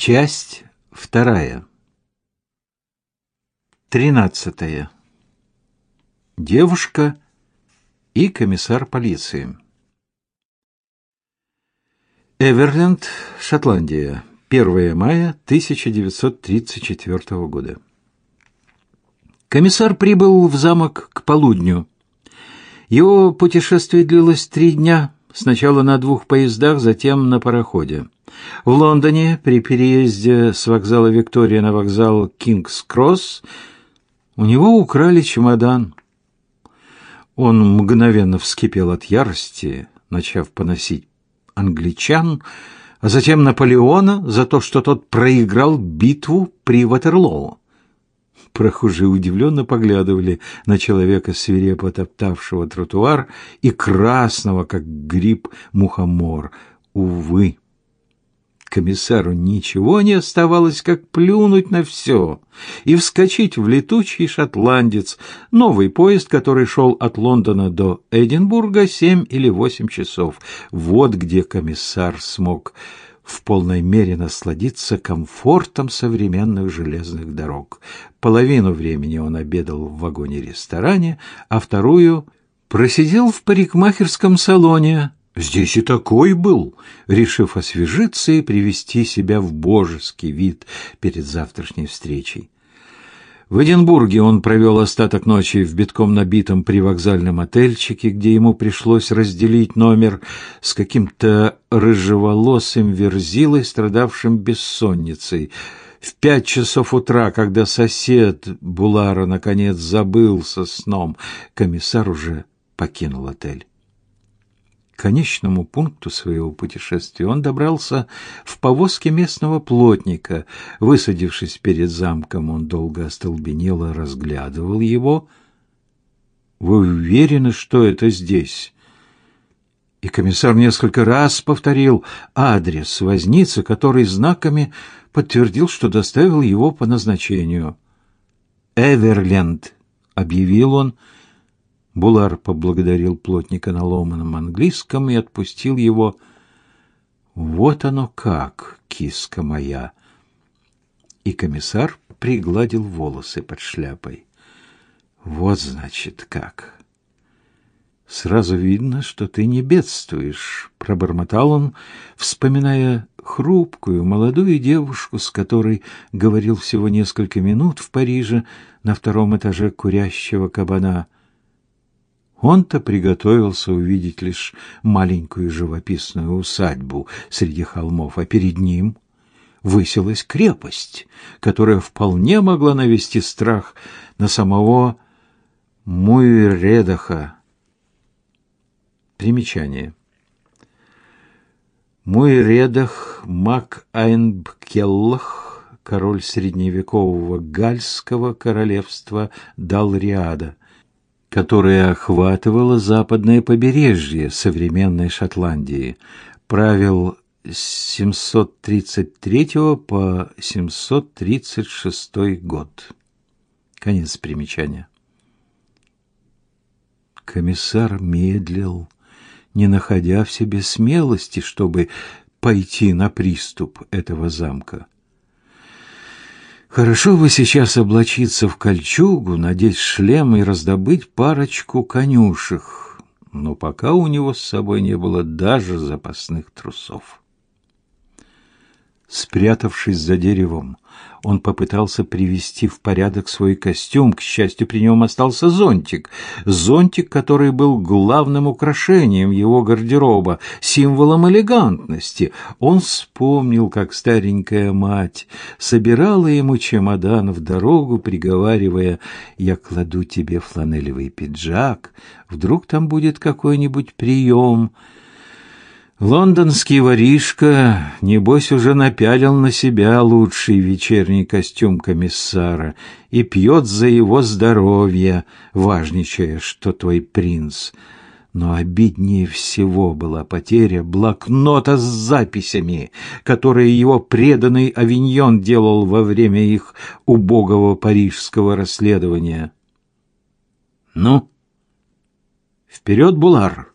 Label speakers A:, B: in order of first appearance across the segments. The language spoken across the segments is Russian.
A: Часть вторая. Тринадцатая. Девушка и комиссар полиции. Эверленд, Шотландия. 1 мая 1934 года. Комиссар прибыл в замок к полудню. Его путешествие длилось три дня, сначала на двух поездах, затем на пароходе. В Лондоне при переезде с вокзала Виктория на вокзал Кингс-Кросс у него украли чемодан. Он мгновенно вскипел от ярости, начав поносить англичан, а затем Наполеона за то, что тот проиграл битву при Ватерлоу. Прохожие удивленно поглядывали на человека, свирепо топтавшего тротуар, и красного, как гриб, мухомор. Увы, комиссару ничего не оставалось, как плюнуть на все и вскочить в летучий шотландец, новый поезд, который шел от Лондона до Эдинбурга семь или восемь часов. Вот где комиссар смог в полной мере насладиться комфортом современных железных дорог. Половину времени он обедал в вагоне-ресторане, а вторую просидел в парикмахерском салоне, Здесь и такой был, решив освежиться и привести себя в божеский вид перед завтрашней встречей. В Эдинбурге он провел остаток ночи в битком набитом привокзальном отельчике, где ему пришлось разделить номер с каким-то рыжеволосым верзилой, страдавшим бессонницей. В пять часов утра, когда сосед Булара наконец забылся сном, комиссар уже покинул отель конечному пункту своего путешествия он добрался в повозке местного плотника. Высадившись перед замком, он долго остолбенело разглядывал его. «Вы уверены, что это здесь?» И комиссар несколько раз повторил адрес возницы, который знаками подтвердил, что доставил его по назначению. «Эверленд», — объявил он, — Булар поблагодарил плотника на ломаном английском и отпустил его. Вот оно как, киска моя. И комиссар пригладил волосы под шляпой. Вот значит как. Сразу видно, что ты не бедствуешь, пробормотал он, вспоминая хрупкую молодую девушку, с которой говорил всего несколько минут в Париже на втором этаже курящего кабана. Он-то приготовился увидеть лишь маленькую живописную усадьбу среди холмов, а перед ним высилась крепость, которая вполне могла навести страх на самого Муйредаха. Примечание. Муйредах Мак Айнбкеллах, король средневекового гальского королевства Далриада, которое охватывало западное побережье современной Шотландии, правил с 733 по 736 год. Конец примечания. Комиссар медлил, не находя в себе смелости, чтобы пойти на приступ этого замка. Хорошо бы сейчас облачиться в кольчугу, надеть шлем и раздобыть парочку конюшек, но пока у него с собой не было даже запасных трусов. Спрятавшись за деревом, он попытался привести в порядок свой костюм. К счастью, при нем остался зонтик. Зонтик, который был главным украшением его гардероба, символом элегантности. Он вспомнил, как старенькая мать собирала ему чемодан в дорогу, приговаривая «Я кладу тебе фланелевый пиджак, вдруг там будет какой-нибудь прием». Лондонский воришка, небось, уже напялил на себя лучший вечерний костюм комиссара и пьет за его здоровье, важничая, что твой принц. Но обиднее всего была потеря блокнота с записями, которые его преданный Авиньон делал во время их убогого парижского расследования. Ну, вперед, Булар!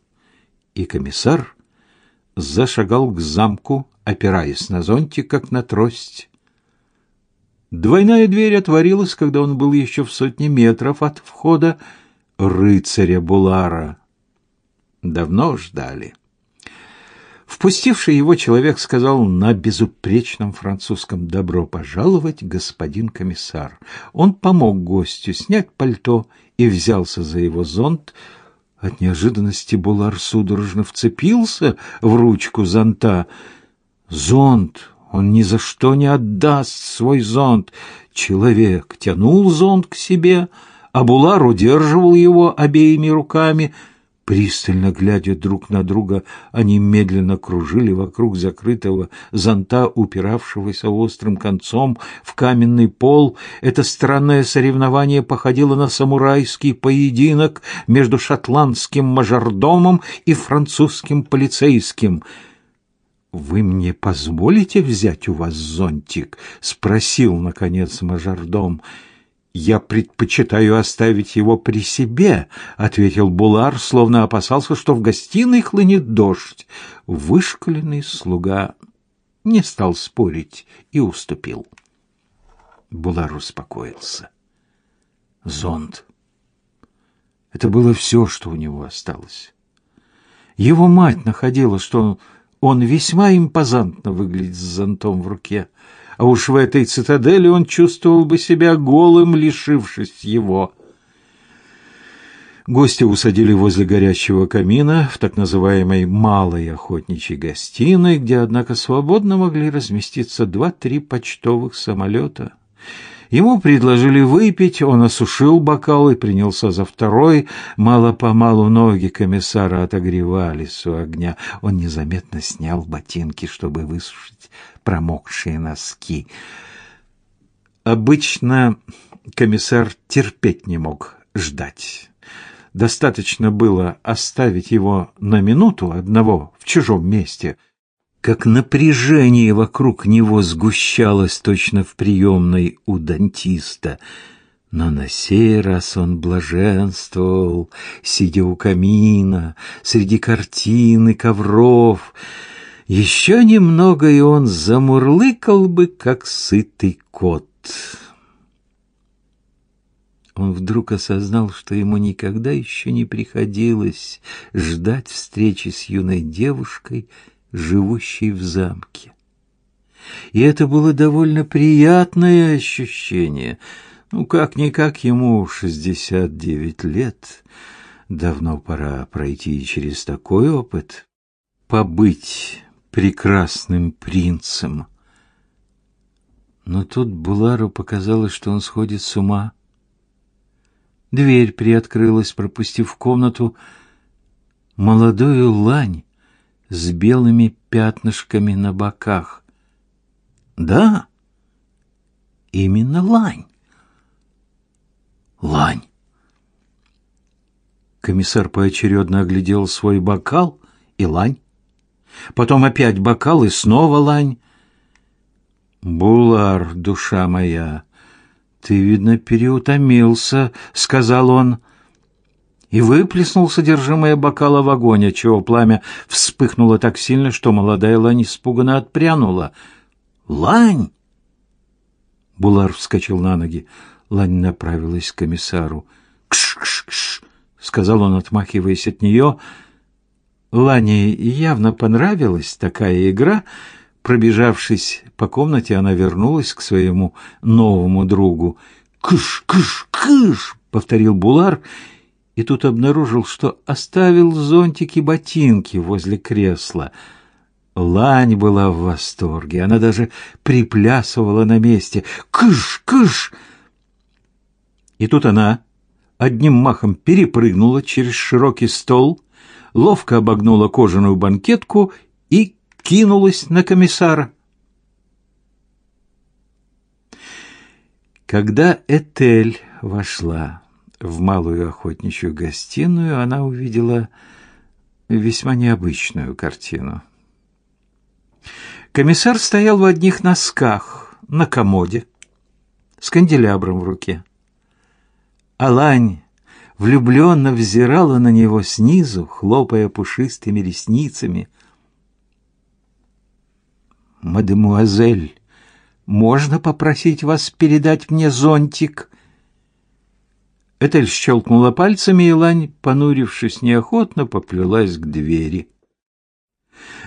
A: И комиссар зашагал к замку, опираясь на зонтик, как на трость. Двойная дверь отворилась, когда он был еще в сотне метров от входа рыцаря Булара. Давно ждали. Впустивший его человек сказал на безупречном французском «Добро пожаловать, господин комиссар». Он помог гостю снять пальто и взялся за его зонт. От неожиданности Булар судорожно вцепился в ручку зонта. Зонт! Он ни за что не отдаст свой зонт. Человек тянул зонт к себе, а Булар удерживал его обеими руками — Пристально глядя друг на друга, они медленно кружили вокруг закрытого зонта, упиравшегося острым концом в каменный пол. Это странное соревнование походило на самурайский поединок между шотландским мажордомом и французским полицейским. «Вы мне позволите взять у вас зонтик?» — спросил, наконец, мажордом. «Я предпочитаю оставить его при себе», — ответил Булар, словно опасался, что в гостиной хлынет дождь. Вышкаленный слуга не стал спорить и уступил. Булар успокоился. Зонт. Это было все, что у него осталось. Его мать находила, что он весьма импозантно выглядит с зонтом в руке — а уж в этой цитадели он чувствовал бы себя голым, лишившись его. Гостя усадили возле горящего камина в так называемой «малой охотничьей гостиной», где, однако, свободно могли разместиться два-три почтовых самолета. Ему предложили выпить, он осушил бокал и принялся за второй. Мало-помалу ноги комиссара отогревались у огня. Он незаметно снял ботинки, чтобы высушить промокшие носки. Обычно комиссар терпеть не мог ждать. Достаточно было оставить его на минуту одного в чужом месте, как напряжение вокруг него сгущалось точно в приемной у дантиста. Но на сей раз он блаженствовал, сидя у камина, среди картин и ковров, еще немного, и он замурлыкал бы, как сытый кот. Он вдруг осознал, что ему никогда еще не приходилось ждать встречи с юной девушкой, живущей в замке. И это было довольно приятное ощущение. Ну, как-никак ему шестьдесят девять лет. Давно пора пройти через такой опыт. Побыть прекрасным принцем. Но тут Булару показалось, что он сходит с ума. Дверь приоткрылась, пропустив в комнату молодую лань с белыми пятнышками на боках. Да, именно лань. Лань. Комиссар поочередно оглядел свой бокал и лань потом опять бокал и снова лань. «Булар, душа моя, ты, видно, переутомился», — сказал он, и выплеснул содержимое бокала в огонь, отчего пламя вспыхнуло так сильно, что молодая лань испуганно отпрянула. «Лань!» Булар вскочил на ноги. Лань направилась к комиссару. «Кш-кш-кш!» — сказал он, отмахиваясь от нее — Лане явно понравилась такая игра. Пробежавшись по комнате, она вернулась к своему новому другу. «Кыш, кыш, кыш!» — повторил Булар, и тут обнаружил, что оставил зонтик и ботинки возле кресла. Лань была в восторге, она даже приплясывала на месте. «Кыш, кыш!» И тут она одним махом перепрыгнула через широкий стол — ловко обогнула кожаную банкетку и кинулась на комиссара. Когда Этель вошла в малую охотничью гостиную, она увидела весьма необычную картину. Комиссар стоял в одних носках на комоде с канделябром в руке. Алань влюбленно взирала на него снизу, хлопая пушистыми ресницами. мадемуазель, можно попросить вас передать мне зонтик?» Этель щелкнула пальцами, и Лань, понурившись неохотно, поплелась к двери.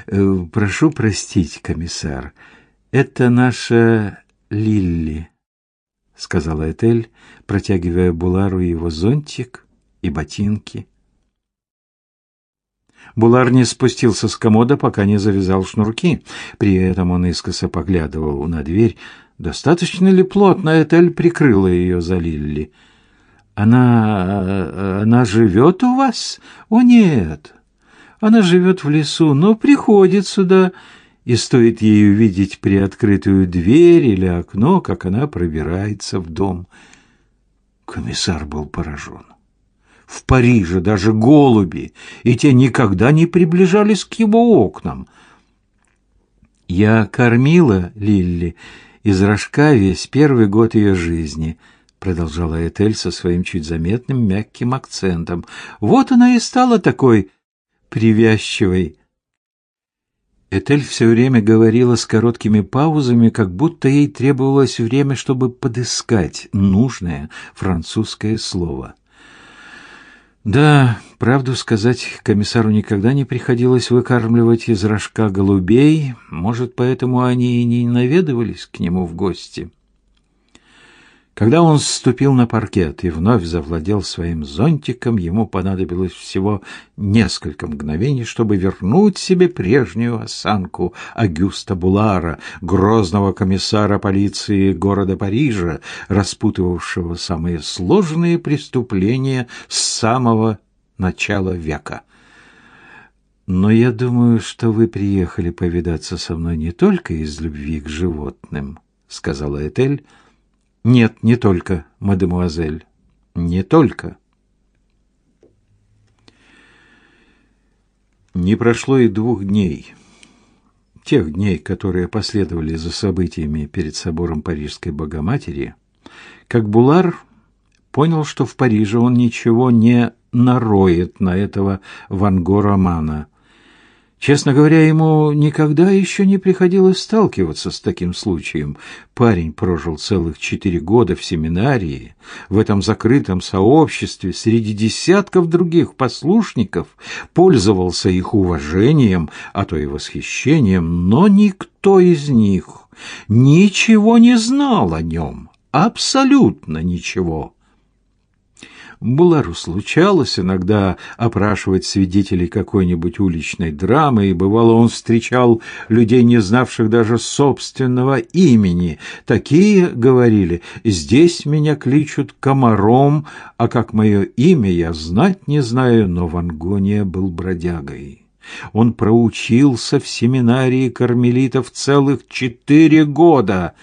A: «Э, «Прошу простить, комиссар, это наша Лилли», — сказала Этель, протягивая Булару его зонтик и ботинки. Булар не спустился с комода, пока не завязал шнурки. При этом он искоса поглядывал на дверь. Достаточно ли плотно Этель прикрыла ее за Лилли? «Она... она живет у вас?» «О, нет. Она живет в лесу, но приходит сюда, и стоит ей увидеть приоткрытую дверь или окно, как она пробирается в дом». Комиссар был поражен. В Париже даже голуби, и те никогда не приближались к его окнам. Я кормила Лилли из рожка весь первый год ее жизни, продолжала Этель со своим чуть заметным мягким акцентом. Вот она и стала такой привязчивой. Этель все время говорила с короткими паузами, как будто ей требовалось время, чтобы подыскать нужное французское слово. Да, правду сказать, комиссару никогда не приходилось выкармливать из рожка голубей, может, поэтому они и не наведывались к нему в гости. Когда он ступил на паркет и вновь завладел своим зонтиком, ему понадобилось всего несколько мгновений, чтобы вернуть себе прежнюю осанку Агюста Булара, грозного комиссара полиции города Парижа, распутывавшего самые сложные преступления с самого начала века. Но я думаю, что вы приехали повидаться со мной не только из любви к животным, сказала Этель, — нет, не только, мадемуазель. Не только. Не прошло и двух дней. Тех дней, которые последовали за событиями перед собором Парижской Богоматери, как Булар понял, что в Париже он ничего не нароет на этого Ван Го романа – Честно говоря, ему никогда еще не приходилось сталкиваться с таким случаем. Парень прожил целых четыре года в семинарии, в этом закрытом сообществе, среди десятков других послушников, пользовался их уважением, а то и восхищением, но никто из них ничего не знал о нем, абсолютно ничего. Булару случалось иногда опрашивать свидетелей какой-нибудь уличной драмы, и бывало он встречал людей, не знавших даже собственного имени. Такие говорили «Здесь меня кличут комаром, а как мое имя я знать не знаю», но Вангония был бродягой. Он проучился в семинарии кармелитов целых четыре года —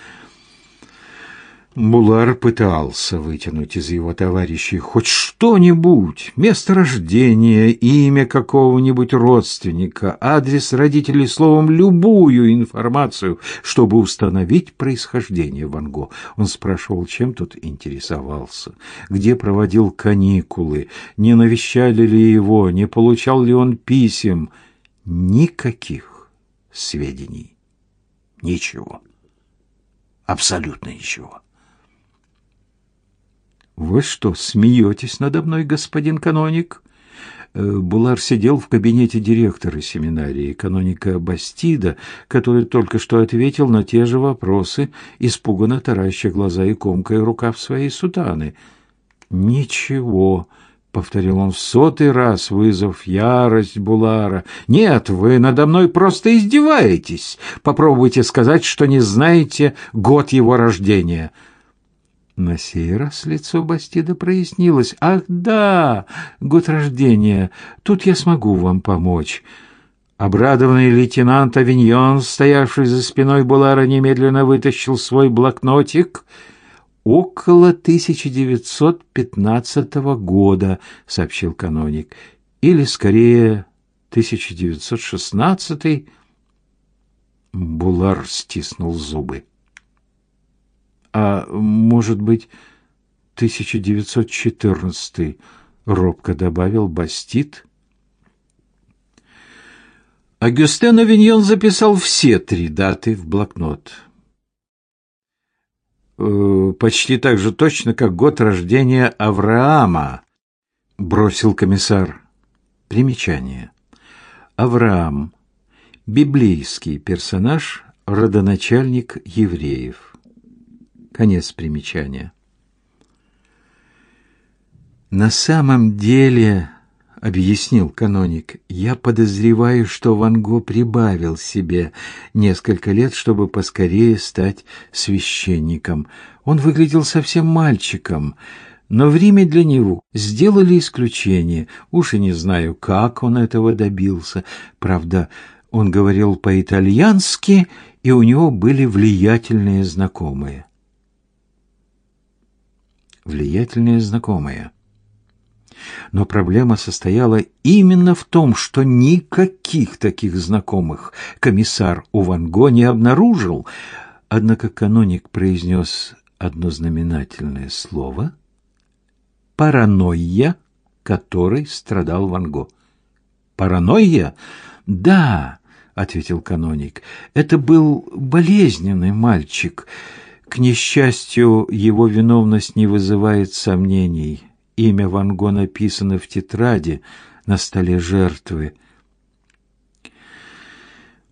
A: Булар пытался вытянуть из его товарищей хоть что-нибудь, место рождения, имя какого-нибудь родственника, адрес родителей, словом, любую информацию, чтобы установить происхождение Ван Го. Он спрашивал, чем тот интересовался, где проводил каникулы, не навещали ли его, не получал ли он писем. Никаких сведений. Ничего. Абсолютно ничего. Вы что, смеетесь надо мной, господин каноник? Э, Булар сидел в кабинете директора семинарии, каноника Бастида, который только что ответил на те же вопросы, испуганно тараща глаза и комкая рукав своей сутаны. «Ничего», — повторил он в сотый раз, вызвав ярость Булара. «Нет, вы надо мной просто издеваетесь. Попробуйте сказать, что не знаете год его рождения». На сей раз лицо Бастида прояснилось. «Ах, да! Год рождения! Тут я смогу вам помочь!» Обрадованный лейтенант Авиньон, стоявший за спиной Булара, немедленно вытащил свой блокнотик. «Около 1915 года», — сообщил каноник. «Или, скорее, 1916 Булар стиснул зубы а может быть, 1914 робко добавил Бастит. Агюстен Авиньон записал все три даты в блокнот. «Э, «Почти так же точно, как год рождения Авраама», — бросил комиссар. Примечание. Авраам. Библейский персонаж, родоначальник евреев. Конец примечания. На самом деле объяснил каноник. Я подозреваю, что Ван Го прибавил себе несколько лет, чтобы поскорее стать священником. Он выглядел совсем мальчиком, но в Риме для него сделали исключение. Уж и не знаю, как он этого добился. Правда, он говорил по-итальянски, и у него были влиятельные знакомые. Влиятельные знакомые. Но проблема состояла именно в том, что никаких таких знакомых комиссар у Ван Го не обнаружил. Однако каноник произнес одно знаменательное слово — «паранойя», которой страдал Ван Го. «Паранойя? Да», — ответил каноник, — «это был болезненный мальчик». К несчастью, его виновность не вызывает сомнений. Имя Ван Го написано в тетради на столе жертвы.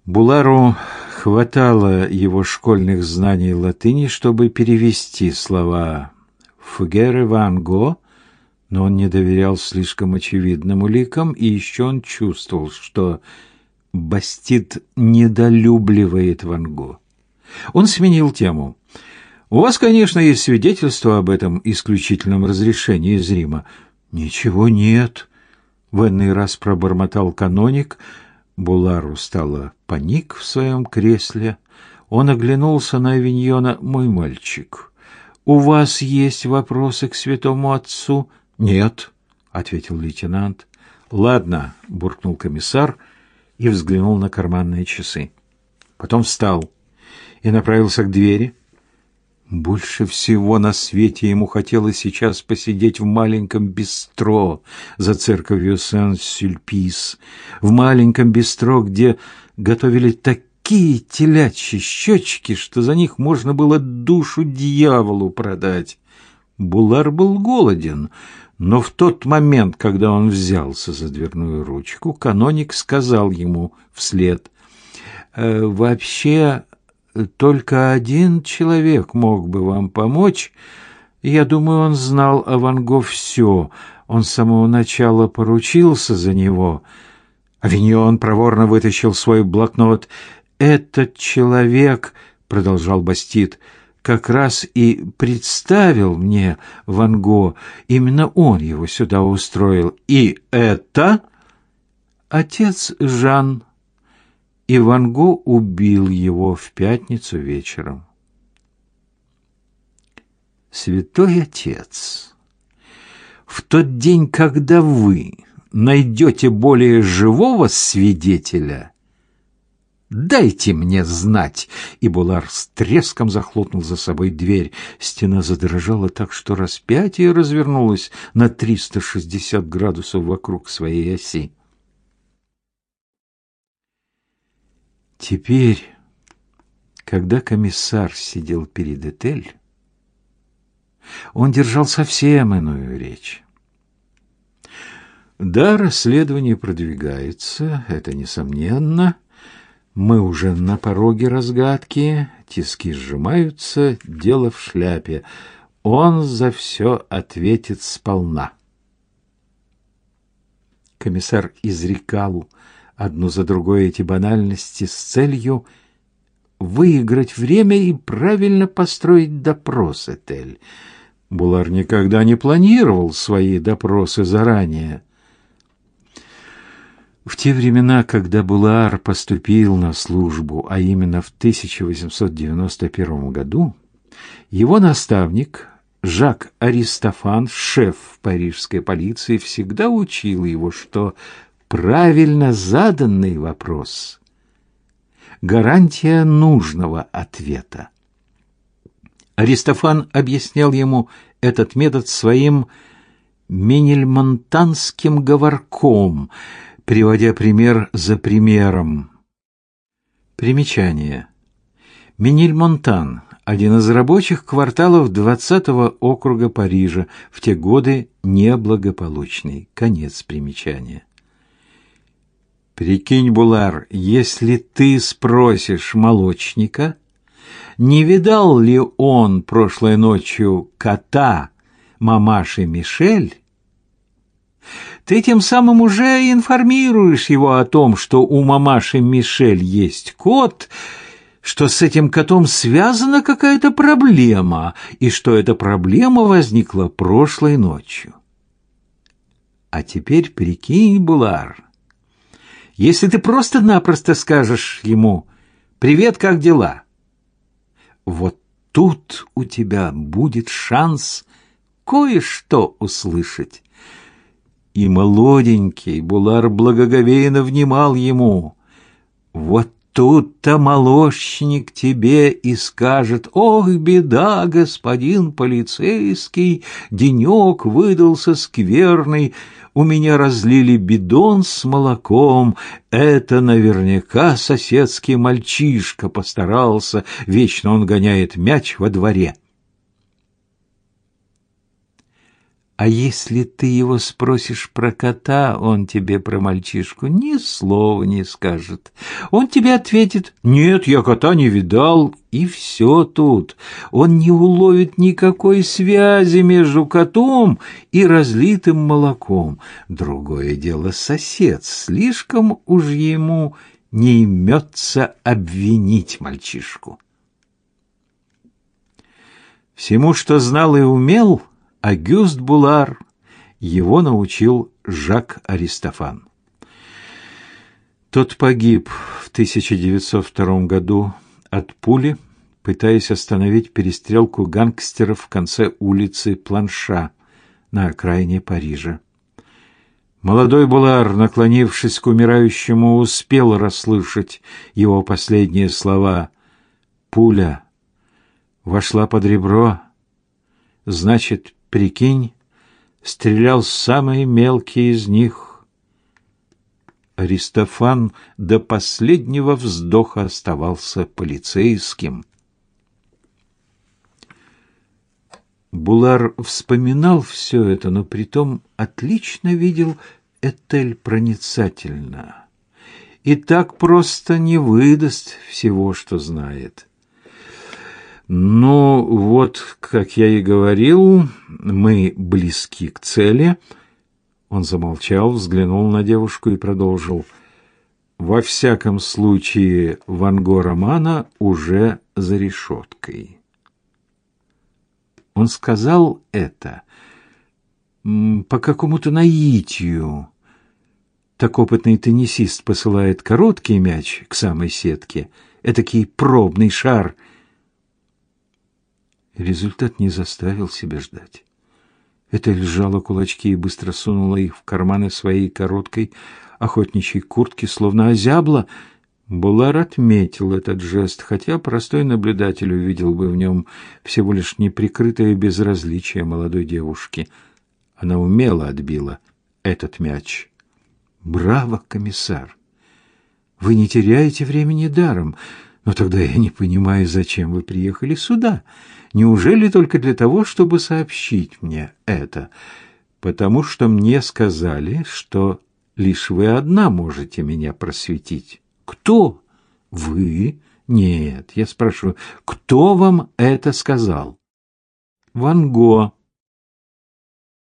A: Булару хватало его школьных знаний латыни, чтобы перевести слова «Фугеры Ван Го», но он не доверял слишком очевидным уликам, и еще он чувствовал, что Бастит недолюбливает Ван Го. Он сменил тему – у вас, конечно, есть свидетельство об этом исключительном разрешении из Рима. Ничего нет. В иной раз пробормотал каноник. Булару стало паник в своем кресле. Он оглянулся на Авиньона. «Мой мальчик, у вас есть вопросы к святому отцу?» «Нет», — ответил лейтенант. «Ладно», — буркнул комиссар и взглянул на карманные часы. Потом встал и направился к двери. Больше всего на свете ему хотелось сейчас посидеть в маленьком бистро за церковью Сен-Сюльпис, в маленьком бистро, где готовили такие телячьи щечки, что за них можно было душу дьяволу продать. Булар был голоден, но в тот момент, когда он взялся за дверную ручку, каноник сказал ему вслед, «Э, «Вообще, только один человек мог бы вам помочь. Я думаю, он знал о Ван Го все. Он с самого начала поручился за него. Авиньон проворно вытащил свой блокнот. «Этот человек», — продолжал Бастит, — «как раз и представил мне Ван Го. Именно он его сюда устроил. И это...» «Отец Жан», и Ван Го убил его в пятницу вечером. Святой Отец, в тот день, когда вы найдете более живого свидетеля, Дайте мне знать!» И Булар с треском захлопнул за собой дверь. Стена задрожала так, что распятие развернулось на 360 градусов вокруг своей оси. Теперь, когда комиссар сидел перед Этель, он держал совсем иную речь. Да, расследование продвигается, это несомненно. Мы уже на пороге разгадки, тиски сжимаются, дело в шляпе. Он за все ответит сполна. Комиссар изрекал одну за другой эти банальности с целью выиграть время и правильно построить допрос Этель. Булар никогда не планировал свои допросы заранее. В те времена, когда Булар поступил на службу, а именно в 1891 году, его наставник Жак Аристофан, шеф парижской полиции, всегда учил его, что правильно заданный вопрос – гарантия нужного ответа. Аристофан объяснял ему этот метод своим менельмонтанским говорком, приводя пример за примером. Примечание. Мениль-Монтан – один из рабочих кварталов 20-го округа Парижа, в те годы неблагополучный. Конец примечания. Прикинь, Булар, если ты спросишь молочника, не видал ли он прошлой ночью кота мамаши Мишель, ты тем самым уже информируешь его о том, что у мамаши Мишель есть кот, что с этим котом связана какая-то проблема, и что эта проблема возникла прошлой ночью. А теперь прикинь, Булар, если ты просто-напросто скажешь ему «Привет, как дела?» Вот тут у тебя будет шанс кое-что услышать и молоденький Булар благоговейно внимал ему. Вот тут-то молочник тебе и скажет, «Ох, беда, господин полицейский, денек выдался скверный, у меня разлили бидон с молоком, это наверняка соседский мальчишка постарался, вечно он гоняет мяч во дворе». А если ты его спросишь про кота, он тебе про мальчишку ни слова не скажет. Он тебе ответит «Нет, я кота не видал», и все тут. Он не уловит никакой связи между котом и разлитым молоком. Другое дело сосед, слишком уж ему не имется обвинить мальчишку. Всему, что знал и умел – Агюст Булар его научил Жак Аристофан. Тот погиб в 1902 году от пули, пытаясь остановить перестрелку гангстеров в конце улицы Планша на окраине Парижа. Молодой Булар, наклонившись к умирающему, успел расслышать его последние слова. Пуля вошла под ребро, значит, Прикинь, стрелял самый мелкий из них. Аристофан до последнего вздоха оставался полицейским. Булар вспоминал все это, но притом отлично видел Этель проницательно и так просто не выдаст всего, что знает. Ну, вот, как я и говорил, мы близки к цели. Он замолчал, взглянул на девушку и продолжил. Во всяком случае, Ванго Романа уже за решеткой. Он сказал это по какому-то наитию. Так опытный теннисист посылает короткий мяч к самой сетке, этакий пробный шар — Результат не заставил себя ждать. Это лежала кулачки и быстро сунула их в карманы своей короткой охотничьей куртки, словно озябла. Булар отметил этот жест, хотя простой наблюдатель увидел бы в нем всего лишь неприкрытое безразличие молодой девушки. Она умело отбила этот мяч. «Браво, комиссар! Вы не теряете времени даром, но тогда я не понимаю, зачем вы приехали сюда». Неужели только для того, чтобы сообщить мне это? Потому что мне сказали, что лишь вы одна можете меня просветить. Кто? Вы? Нет, я спрашиваю, кто вам это сказал? Ван Го.